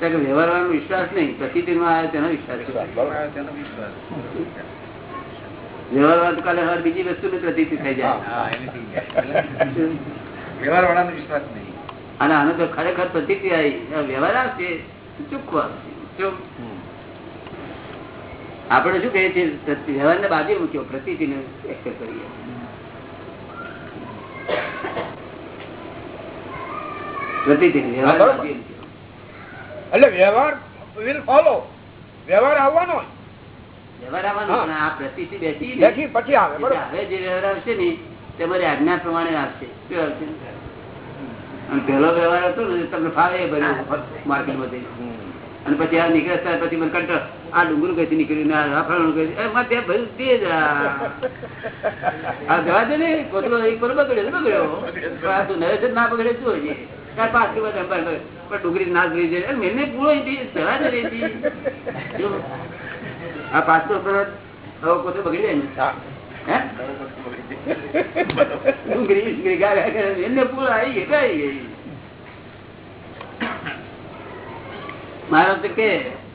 વ્યવહાર કે વિશ્વાસ નહીં પ્રતિતિમાં આવ્યો તેનો વિશ્વાસ વ્યવહાર વ્યવહારમાં કાલે હવે બીજી વસ્તુની પ્રતિતિ થઈ જાય. વિશ્વાસ નહીં. અને આનો તો ખરેખર પ્રતિથિ આવી. વ્યવહાર આવશે ચૂકવા આપણે શું કહીએ છીએ? વ્યવહાર ને બાજુ મૂક્યો પ્રતિતિ ને કરીએ પ્રતિતિ વ્યવહાર બરોબર. બાજુએ મૂક્યો. એટલે વ્યવહાર વિલ ફોલો વ્યવહાર આવવાનો વ્યવહાર આવવાનો પણ આ પ્રતિતિ બેસી બેસી પછી આવે હવે જે વ્યવહાર આવશે ને તમારી આજ્ઞા પ્રમાણે આવશે. શું આવશે? અને પહેલો વ્યવહાર હતો ને તમને ફાવે એ ભર્યું માર્કેટમાંથી અને પછી આ નીકળતા પછી મને કંટાળો આ ડુંગરું કઈ નીકળ્યું ને આ રાફાણું કઈ એમાં ત્યાં ભર્યું તે જ આ. જવા દે ને કોથળો એક પર બગડ્યો બગડ્યો. આ તું નવે છે ના બગડે શું હોય પણ ડુંગળી ના ગળી છે મેને પૂરો. આ પાછો બગડી જાય ને? ડુંગળી. એને પૂરો આવી ગઈ કઈ ગઈ. મારો તો કે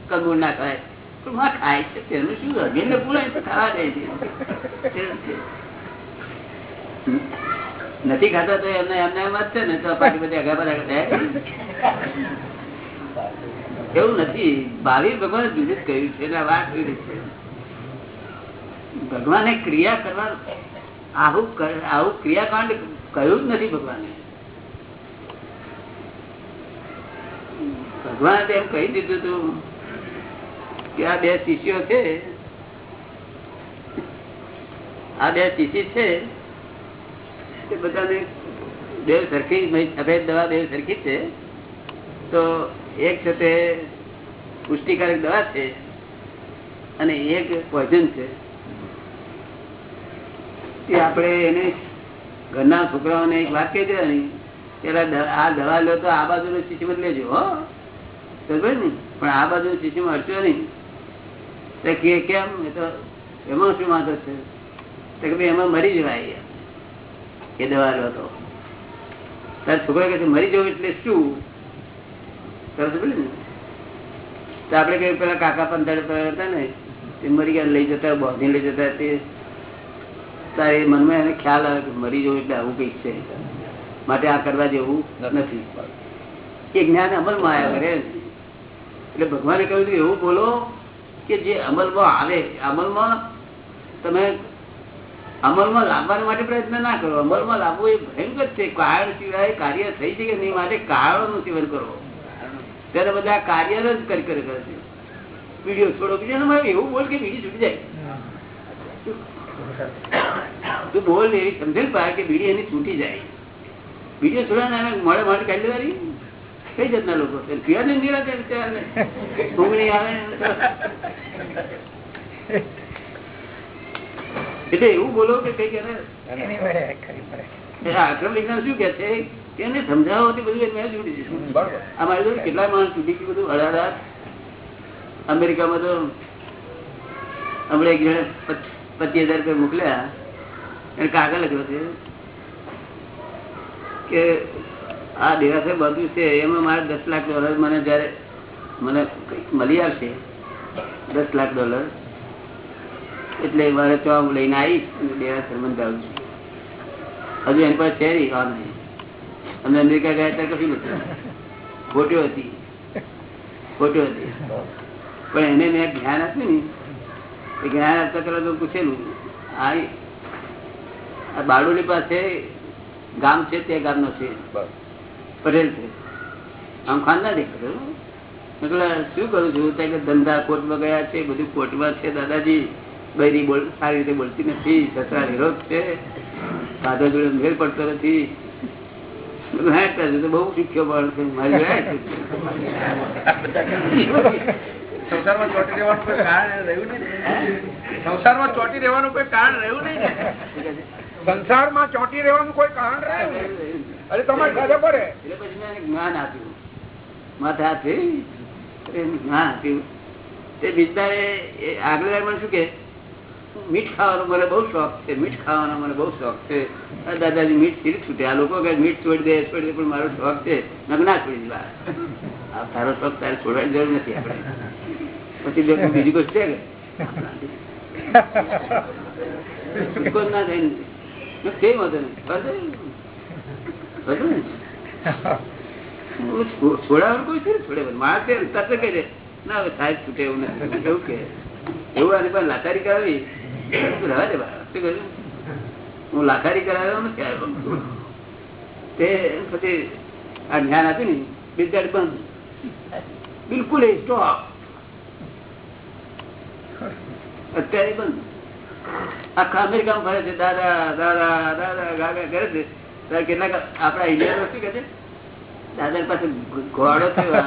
કબૂલ ના ખાય. પણ માં ખાય છે તેનું શું અગેન પૂરા ખાવા દે છે. નથી ખાતા તો એમને એમને એમ જ છે ને, તો પાછી બધી આગળ પાછા એવું નથી. ભાવિ ભગવાન જુદી જ કહ્યું છે, એટલે વાત જુદી છે. ભગવાને ક્રિયા કરવા, આવું આવું ક્રિયાકાંડ કહ્યું જ નથી ભગવાને. ભગવાને એમ કહી દીધું હતું કે આ બે શિષ્યો છે. આ બે શિષ્ય છે. બધાને બે સરખી સફેદ દવા બે સરખી છે. તો એક છે તે પુષ્ટિકારક દવા છે અને એક પોઈઝન છે. એ આપણે એને ઘરના છોકરાઓને એક વાત કહી દેવાની પેલા આ દવા લો તો આ બાજુ શીશીમાં લેજો, હો. ખબર ને? પણ આ બાજુ શીશીમાં અડશો નહીં. કે કેમ? એ તો એમાં શું વાંધો છે? કે ભાઈ, એમાં મરી જવાય એ દવા લો તો. તાર છોકરા કહે મરી જવું એટલે શું? તરસ બોલે ને તો આપડે કઈ પેલા કાકા પંદર હતા ને, તે મરી ગયા, લઈ જતા બોધી લઈ જતા, તે તારે મનમાં એને ખ્યાલ આવે કે મરી જવું એટલે આવું કંઈક છે. માટે આ કરવા જેવું નથી. એ જ્ઞાન અમલમાં આવ્યા કરે. એટલે ભગવાને કહ્યું હતું એવું બોલો કે જે અમલમાં આવે, અમલમાં તમે અમલમાં લાવવા માટે પ્રયત્ન ના કરો. અમલમાં લાવવું એ ભયંકર છે. કારણ સિવાય કાર્ય થઈ શકે નહીં માટે કારણોનું સેવન કરો. ત્યારે બધા કાર્ય જ કરી કરે કરે છે. વીડિયો છોડો બીજા એવું બોલ કે બીડી છૂટી જાય. તું બોલ એવી સમજે પાય કે બીડી એની છૂટી જાય. બીડીઓ છોડા ને મળે મળે કાઢી લેવાની? કઈ જતના લોકો છે? પીવા ને નિરાતે. આવે એટલે એવું બોલો કે કઈ આક્રમ વિજ્ઞાન શું કે છે? કે એને સમજાવો તો બધું મેં છૂટી બરોબર. અમારે જોડે કેટલા માણસ છૂટી ગયું બધું અઢાર અમેરિકામાં તો હમણાં એક જણે પચીસ હજાર રૂપિયા મોકલ્યા. એને કાગળ લખ્યો છે કે આ દેરાસર બધું છે એમાં મારે દસ લાખ ડોલર મને જયારે મને મળી આવશે દસ લાખ ડોલર. એટલે તો હું લઈને આવીશ ડેરા દેરાસર બંધાવું છું. હજુ એની પાસે છે નહીં નહીં. અમે અમેરિકા ગયા ત્યારે કશું નથી ખોટ્યો હતી. ખોટ્યો હતી. પણ એને મેં જ્ઞાન આપ્યું ને એ જ્ઞાન આપતા પેલા તો પૂછેલું આ બારડોલી પાસે ગામ છે તે ગામનો છે. પટેલ છે. આમ ખાનદાન દેખાતો એટલે શું કરું છું? ત્યાં કે ધંધા કોર્ટમાં ગયા છે બધું કોર્ટમાં છે દાદાજી. બૈરી બોલ સારી રીતે બોલતી નથી સસરા વિરોધ છે. સાધો જોડે મેળ પડતો નથી. બહુ શીખ્યો પણ મારી. સંસારમાં ચોટી રહેવાનું કોઈ કારણ રહ્યું નહીં સંસારમાં ચોટી રહેવાનું કોઈ કારણ રહ્યું નહીં સંસારમાં ચોંટી રહેવાનું કોઈ કારણ રહ્યું અરે તમારી સાથે પડે. એટલે પછી જ્ઞાન આપ્યું. માથે હાથે. જ્ઞાન આપ્યું. તે બીજા આગળ શું કે મીઠ ખાવાનો મને બહુ શોખ છે, મીઠ ખાવાનો મને બહુ શોખ છે. દાદાજી, મીઠ સીરી છૂટે? આ લોકો કે મીઠ છોડી દે છોડી દે, પણ મારો શોખ છે મેં છોડી આ તારો શોખ તારે છોડવાની જરૂર નથી આપણે. પછી બીજી કોઈ છે. છોડાવવાનું કોઈ છે છોડે મારે તરત કહી દે ના, હવે સાહેબ છૂટે એવું નથી. એવું કે એવું આની પાસે લાચારી કરાવી. હું લાખારી કરાવ્યો નથી તે પછી આ જ્ઞાન આપ્યું ને બિચારી બંધ. બિલકુલ એ સ્ટોપ અત્યારે બંધ. આખા અમેરિકામાં ફરે છે, દાદા દાદા દાદા, ગાગા કરે છે. કેટલાક આપડા ઇન્ડિયનો શું કે છે? દાદા પાસે ઘોડો થયો.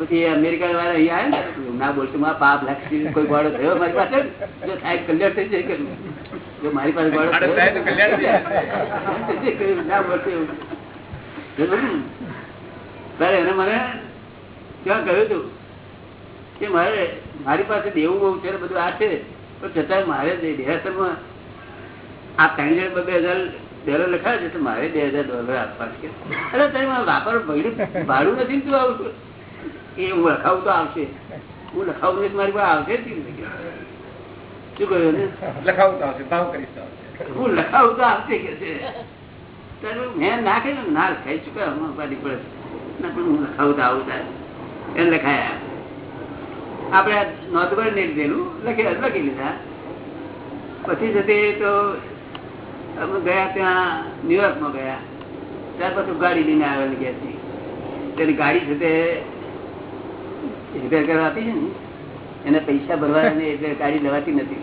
પછી અમેરિકા વાળા અહીંયા આવે ને ના બોલતું મારા પાપ લાગશે. કોઈ ગોળો થયો મારી પાસે? જો સાહેબ કલ્યાણ થઈ જાય કે જો મારી પાસે તો થયો ના ને? ત્યારે એને મને ક્યાં કહ્યું હતું કે મારે મારી પાસે દેવું બહુ છે બધું આ છે. પણ છતાં મારે દેહાસરમાં આ ત્રણ બે હજાર ડોલર લખાય છે તો મારે બે હજાર ડોલર આપવા છે. અરે તારે મારે વાપર ભાડું નથી ને તું આવું છું. એ હું લખાવું તો આવશે. હું લખાવું મારી પાસે આવશે જ શું કહ્યું લખાવું તો આવશે ભાવ કરીશ હું લખાવું તો આવશે કે છે. મેં ના કહ્યું ના લખાઈ ચુક્યા હમણાં પાડી પડે ના પણ હું લખાવું તો આવું થાય એને લખાયા. આપણે આ નોંધબર નહીં લખી લખી લીધા. પછી જતે તો અમે ગયા ત્યાં ન્યુયોર્કમાં ગયા. ત્યાર પછી ગાડી લઈને આવેલી ગયા તેની ગાડી છે તે રિપેર કરવા આપી છે ને, એને પૈસા એટલે ગાડી લેવાતી નથી.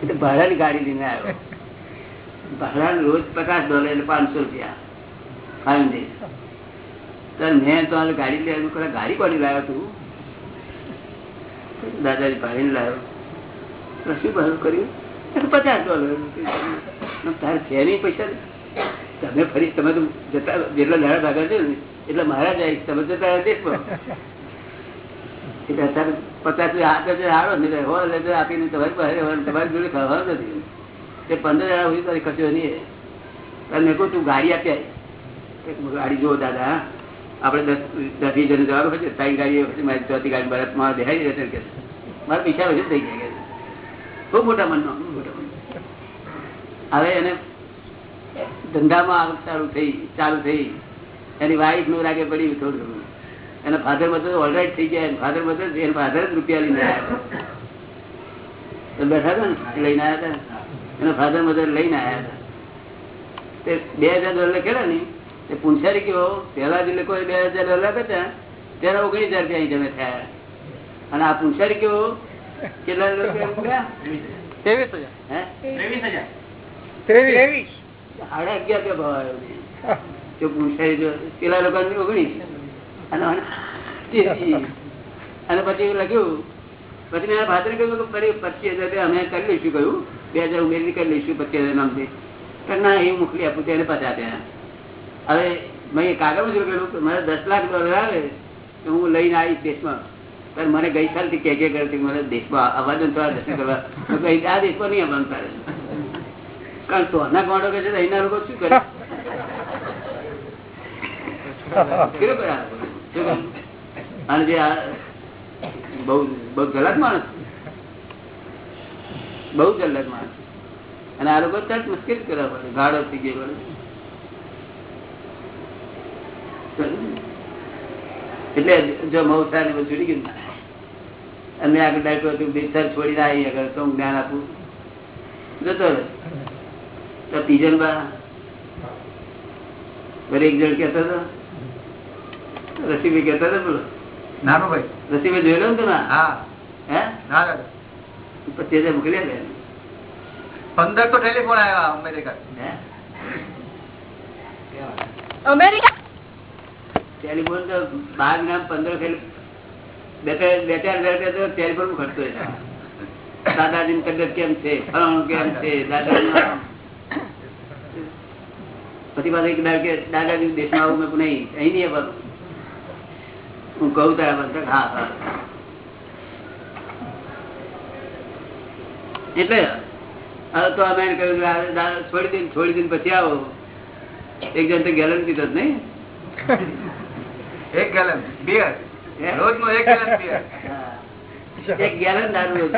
એટલે ભાડાની ગાડી લઈને આવ્યો. ભાડા રોજ પચાસ ડોલર એટલે પાંચસો રૂપિયા. ફાઇવ ડેઝ ત્યારે મેં તો હાલ ગાડી લેવાનું કરે ગાડી કોની લાવ્યો તું? દાદાજી ભાઈને લાવ્યો શું ભાડું કર્યું? પચાસ ડોલર. તારે છે નહીં પૈસા? તમે ફરી તમે તો જતા જેટલા દાડા ભાગા છે ને એટલે મારા જાય તમે જતા અત્યારે પચાસ હાથ હારો ને હો આપીને તમારી પાસે તમારી જોડે ખાવાનું નથી. તે પંદર હજાર સુધી તારી ખર્ચો નહીં મેં કહું, તું ગાડી આપ્યા ગાડી જુઓ દાદા આપણે દસ દસ જણ જવાનું હોય ત્રણ ગાડી પછી મારી ચોથી ગાડી બરફમાં દેખાઈ જશે કે. મારા પૈસા વજન થઈ ગયા બહુ મોટા મનનો મોટા મન હવે એને ધંધામાં આવક ચાલુ થઈ ચાલુ થઈ. એની વાઈફનું રાગે પડી થોડું એના ફાધર મધર ઓલરાઈટ થઈ ગયા ફાધર મધર એના ફાધર જ રૂપિયા લઈને આવ્યા હતા. તો બેઠા હતા ને લઈને આવ્યા હતા એના ફાધર મધર લઈને આવ્યા હતા. તે બે હજાર ડોલર કેળા ને એ પૂંછારી કેવો પેલા જે લોકો બે હજાર ડોલર હતા ત્યારે ઓગણીસ હજાર રૂપિયા અહીં જમે થયા. અને આ પૂંછારી કેવો કેટલા રૂપિયા? ત્રેવીસ હજાર. હે? ત્રેવીસ સાડા અગિયાર રૂપિયા ભાવ આવ્યો જો પૂછાય પેલા લોકો ઓગણીસ. અને પછી લખ્યું પછી મેં ભાદર કહ્યું ફરી પચીસ હજાર અમે કરી લઈશું, કહ્યું. બે હજાર ઉમેરી કરી લઈશું પચીસ હજાર નામથી. પણ ના, એ મોકલી આપું, તેને પચાસ ત્યાં હવે મેં કાગળ શું કહ્યું મારે દસ લાખ ડોલર આવે, તો હું લઈને આવીશ દેશમાં. પણ મને ગઈ સાલથી કે કે કરતી, મને દેશમાં દો થોડા દર્શન કરવા. આ દેશમાં નહીં આવવાનું તારે. તો આના ગોંડો કે છે અહીંના લોકો શું કરે કેવું કરે આ લોકો? શું કરે? અને આ લોકો તરત મુશ્કેલ કરવા પડે ગાળો થઈ ગયો એટલે જો મૌસા ને છૂટી ગયું અને આગળ ડાક્ટર હતું બિસ્તર છોડીને આવી આગળ તો હું જ્ઞાન આપું. જતો તો પીજન બા એક જણ કેતો હતો રસીભાઈ કેતા હતો બોલો નાનું ભાઈ રસીભાઈ જોયેલો ને તમે? હા. હે? ના દાદા પચીસ હજાર મોકલ્યા પંદર તો ટેલિફોન આવ્યા અમેરિકા. હે? અમેરિકા? ટેલિફોન તો બાર નામ પંદર બે ચાર હજાર રૂપિયા તો ટેલિફોન ખર્ચો દાદાજી તબિયત કેમ છે? ફલાણું કેમ છે? દાદાજી પછી પાછું એક દાદાજી દેશમાં આવું મેં નહીં અહીં નહીં હું કહું તારા બંધ હા હા. એટલે હવે તો અમે એને કહ્યું કે આ દા- છોડી દઈને પછી આવો. એક જણ તો ગેલન પીતો જ નહીં. એક ગેલન બિયર રોજ નો એક ગેલન બિયર એક ગેલન દારૂ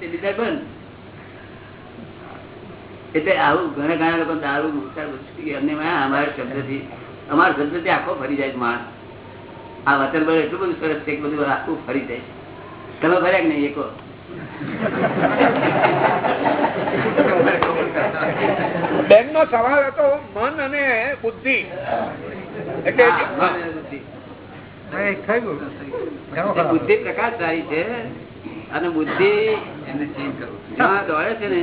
તે લીધા બંધ. એટલે આવું ઘણા ઘણા લોકો દારૂ ગયું. એમને અમારા શબ્દથી અમારા શબ્દથી આખો ફરી જાય માણસ. આ વચન બધું એટલું બધું સરસ છે કે બધું આખું ફરી જાય. છે તમે ફર્યા કે નહીં એકો બેન નો સવાલ હતો મન અને બુદ્ધિ. એટલે હા, મન અને બુદ્ધિ. પ્રકાશ બુદ્ધિ પ્રકાશશાળી છે અને બુદ્ધિ એને ચેન્જ કરવું દોડે છે ને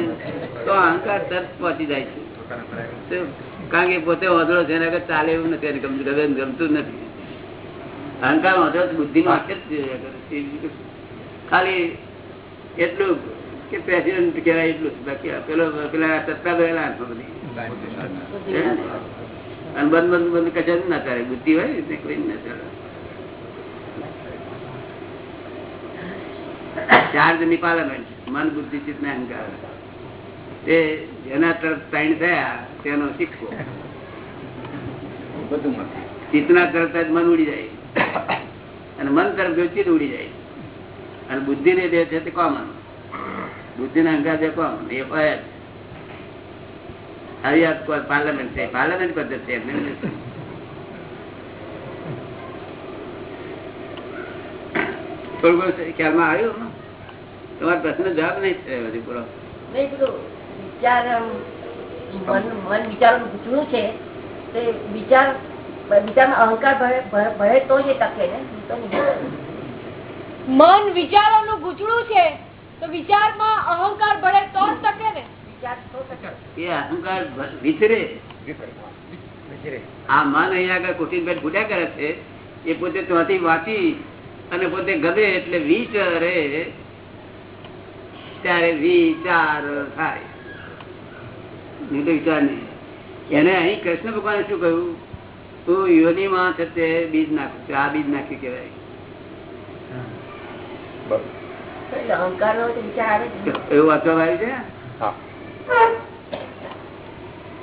તો અહંકાર તરત પહોંચી જાય છે. કારણ કે પોતે વધડો છે ચાલે એવું નથી ગમતું ગમતું નથી. અહંકાર વાંધળો બુદ્ધિ નો. ખાલી એટલું કે પ્રેસિડેન્ટ કહેવાય એટલું બાકી પેલો પેલા સત્તા ગયેલા હાથમાં બધી. અને બંધ બંધ બંધ કશા ના કરે બુદ્ધિ હોય ને કોઈ ના ચાલે. ચાર્જની પાર્લામેન્ટ મન બુદ્ધિ ચિત્ત ને અહંકાર. તે જેના તરફ સાઈન થયા તેનો શીખવો બધું ચિત્તના તરફ જ મન ઉડી જાય. અને મન તરફ ગયું ઉડી જાય. અને બુદ્ધિ ને જે છે તે કોમન. બુદ્ધિ ના અહંકાર જે કોમન. એ હોય આવી આ પાર્લામેન્ટ છે? પાર્લામેન્ટ પદ્ધતિ છે થોડું ખ્યાલમાં આવ્યું? તમારો પ્રશ્ન જવાબ નહીં થયો હજી પૂરો. વિચાર મન વિચારોનું છે, તે વિચાર અહંકાર ભરે ભરે- ભરે તો જ એ ટકે ને નહીં તો નહીં. મન છે તો વિચારમાં અહંકાર ભળે તો જ ટકે ને. વિચાર તો ટકે. એ અહંકાર વિચરે. આ મન અહીંયા આગળ કુટીનભાઈ પેટ કરે છે એ પોતે ત્યાંથી વાંચી અને પોતે ગમે એટલે વિચારે. ત્યારે વિચાર થાય. નહીં તો વિચાર નહીં. એને અહીં કૃષ્ણ ભગવાને શું કહ્યું? તું યોનિમાં છે તે બીજ નાખ્યું આ બીજ નાખ્યું કહેવાય. અહંકાર નો વિચાર આવે એવું વાંચવામાં આવ્યું છે?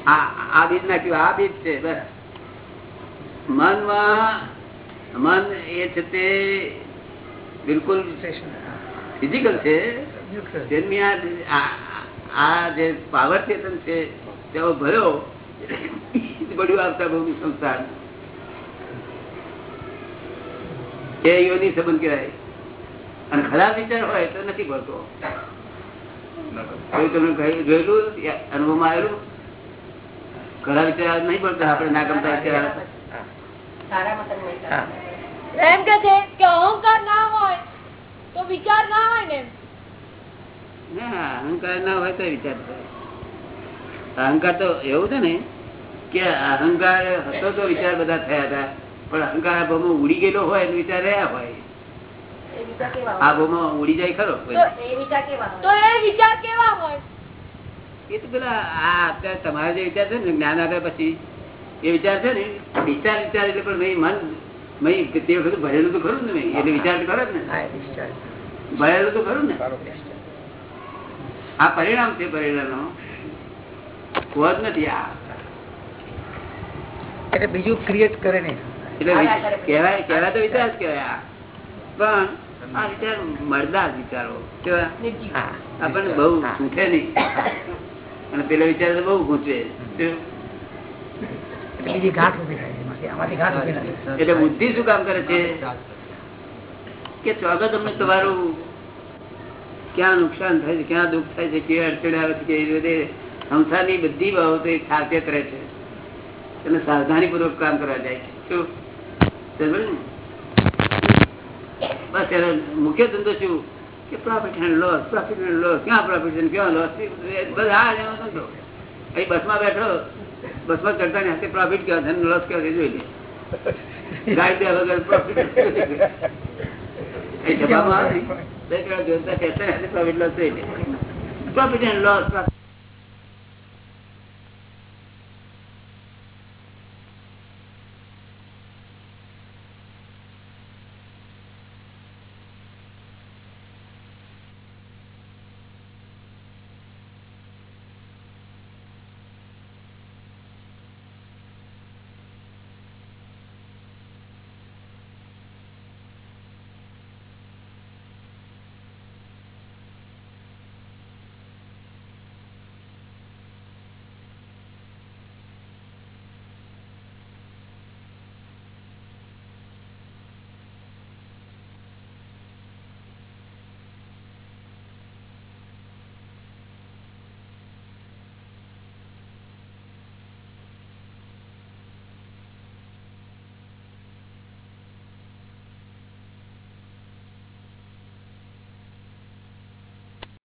આ બીજ નાખ્યું આ બીજ છે બસ. મનમાં મન એ છે તે બિલકુલ ફિઝિકલ છે. તેની આ આ- આ જે પાવર ચેતન છે તેઓ ભર્યો. બધું આવતા બહુ સંસ્થાન એ યોની સંબંધ કહેવાય. અને ખરાબ વિચાર હોય તો નથી ભરતો. તમે કહ્યું- જોયેલું યા અનુભવમાં આવેલું? ખરાબ વિચાર નહીં ભરતા આપણે ના ગમતા વિચાર. સારામાં તમે હા. એમ કે છે કે અહંકાર ના હોય તો વિચાર ના હોય ને ના અહંકાર ના હોય તો વિચાર થાય. અહંકાર તો એવું છે ને કે અહંકાર હતો તો વિચાર બધા થયા હતા. પણ અહંકાર આ ભાવમાં ઉડી ગયેલો હોય એનો વિચાર રહ્યા હોય. એ વિચાર કેવા આ ભાવમાં ઉડી જાય ખરો એ તો હોય? એ વિચાર કેવા હોય? એ તો પેલા આ અત્યારે તમારા જે વિચાર છે ને જ્ઞાન આવ્યા પછી એ વિચાર છે ને વિચાર વિચાર એટલે પણ મન તે વખતે ભરેલું તો ખરું ને એટલે વિચાર કરો જ ને. ભરેલું તો ખરું ને. આ પરિણામ છે પરિણામ નો કોજ નથી આ. એટલે બીજું ક્રિએટ કરે નહીં. એટલે કહેવાય કહેવાય તો વિચાર જ કહેવાય પણ આ વિચાર મળદા વિચારો. કેવા? આપણને બહુ ગૂંથે નહીં. અને પેલો વિચાર તો બહુ ગૂંચવે બીજી ગાંઠ ઊભી થાય ગાંઠ એટલે બુદ્ધિ શું કામ કરે છે? કે સ્વાગત તમને તમારું ક્યાં નુકસાન થાય છે ક્યાં દુઃખ થાય છે કેવી અડચણ આવે છે કેવી રીતે સંસારની બધી બાબતો એ સાવચેત રહે છે. અને સાવધાની પૂર્વક કામ કરવા જાય છે. બસ એનો મુખ્ય ધંધો શું? કે profit and loss profit and loss ક્યાં પ્રોફિટ છે ક્યાં લોસ બસ એનો ધંધો અહીં બસમાં બેઠો, બસમાં ચડતા ને હાથે પ્રોફિટ કહેવાય, ધન લોસ કહેવાય જોઈ લે. ગાડી દે વગર પ્રોફિટ એ જવાબ આવે બે ત્રણ દિવસ પ્રોફિટ લોસ જોઈ લે પ્રોફિટ એન્ડ લોસ